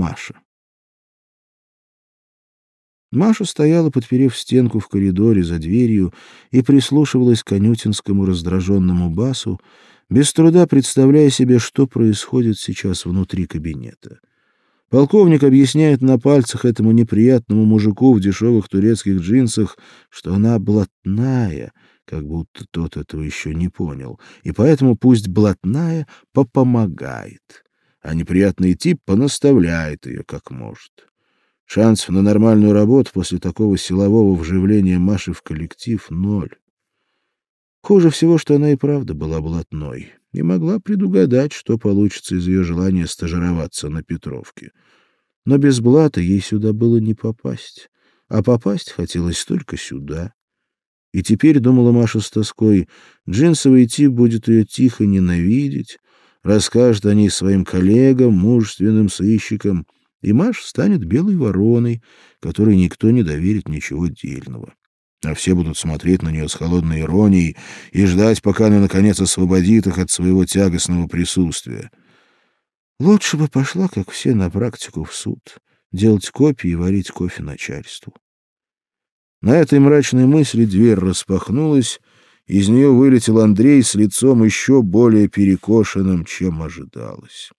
Маша. Маша стояла, подперев стенку в коридоре за дверью, и прислушивалась к анютинскому раздраженному басу, без труда представляя себе, что происходит сейчас внутри кабинета. Полковник объясняет на пальцах этому неприятному мужику в дешевых турецких джинсах, что она блатная, как будто тот этого еще не понял, и поэтому пусть блатная попомогает, а неприятный тип понаставляет ее как может. Шансов на нормальную работу после такого силового вживления Маши в коллектив — ноль. Хуже всего, что она и правда была блатной, и могла предугадать, что получится из ее желания стажироваться на Петровке. Но без блата ей сюда было не попасть, а попасть хотелось только сюда. И теперь, думала Маша с тоской, джинсовый тип будет ее тихо ненавидеть, расскажет о ней своим коллегам, мужественным сыщикам — и Маш станет белой вороной, которой никто не доверит ничего дельного. А все будут смотреть на нее с холодной иронией и ждать, пока она, наконец, освободит их от своего тягостного присутствия. Лучше бы пошла, как все, на практику в суд, делать копии и варить кофе начальству. На этой мрачной мысли дверь распахнулась, из нее вылетел Андрей с лицом еще более перекошенным, чем ожидалось.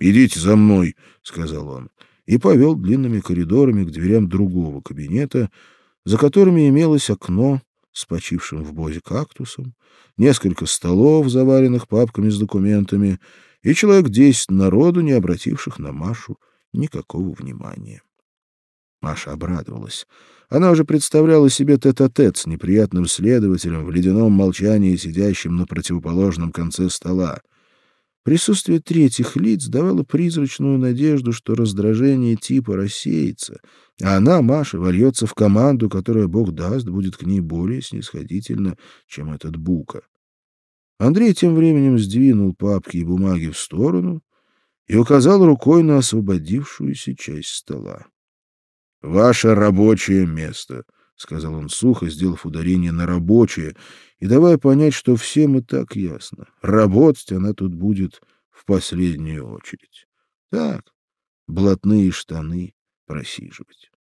«Идите за мной», — сказал он, и повел длинными коридорами к дверям другого кабинета, за которыми имелось окно с почившим в бозе кактусом, несколько столов, заваленных папками с документами, и человек десять народу, не обративших на Машу никакого внимания. Маша обрадовалась. Она уже представляла себе тет-а-тет -тет с неприятным следователем в ледяном молчании, сидящим на противоположном конце стола. Присутствие третьих лиц давало призрачную надежду, что раздражение типа рассеется, а она, Маша, вольется в команду, которая, Бог даст, будет к ней более снисходительна, чем этот Бука. Андрей тем временем сдвинул папки и бумаги в сторону и указал рукой на освободившуюся часть стола. «Ваше рабочее место», — сказал он сухо, сделав ударение на «рабочее», и давая понять, что всем и так ясно. Работать она тут будет в последнюю очередь. Так, блатные штаны просиживать.